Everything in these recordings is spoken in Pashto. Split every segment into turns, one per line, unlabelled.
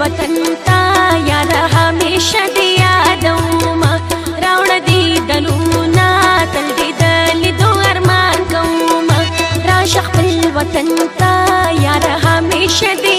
وطن تا یاد همیشه دی یادوما راوړ دی دلونا تل دی دل دو ارمان کوما راشه خپل وطن تا یاد همیشه دی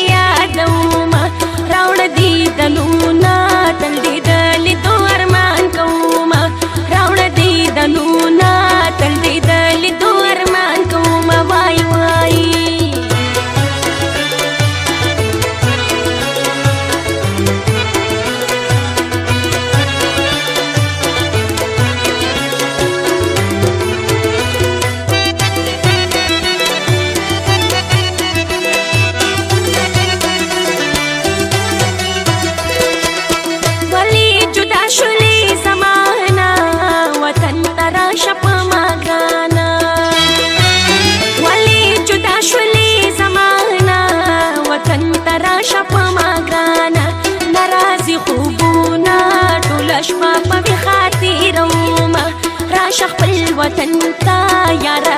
khăn ta yara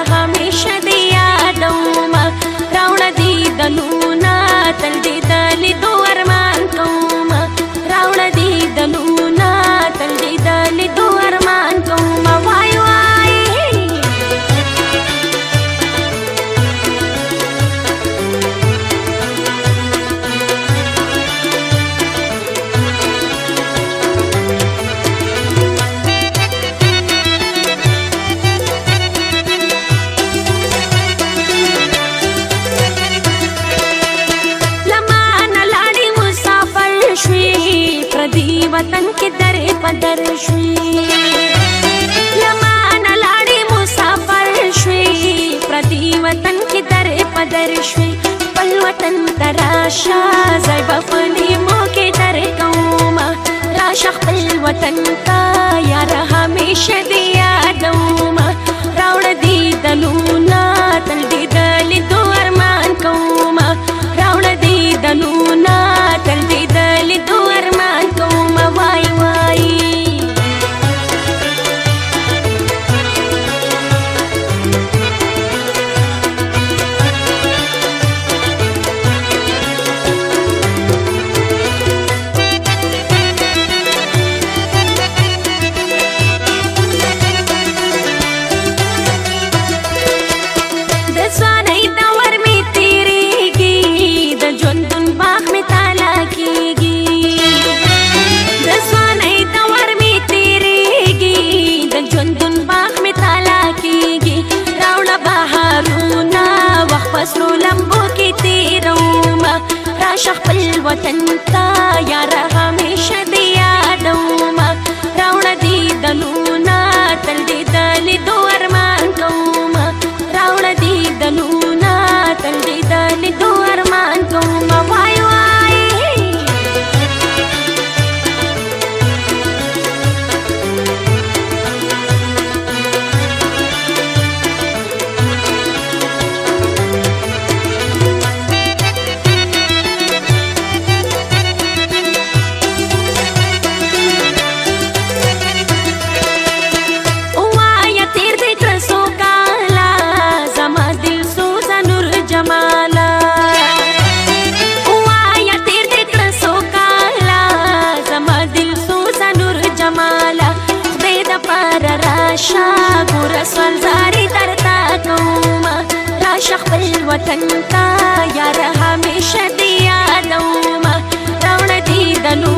وطن کې درې پدر شوي لمان لاړې مسافر شوي پردي وطن کې درې پدر شوي بل وطن تراشه زای بفني مو کې درې کومه راشه خپل وطن سرو لمبو کې تیروم را شخپل وطن تا یارا ہمیشہ راشه ګوره سوالزاري درته کوم راشه خپل وطن ته یاره همیشه دې یادوم راوړه دې د نور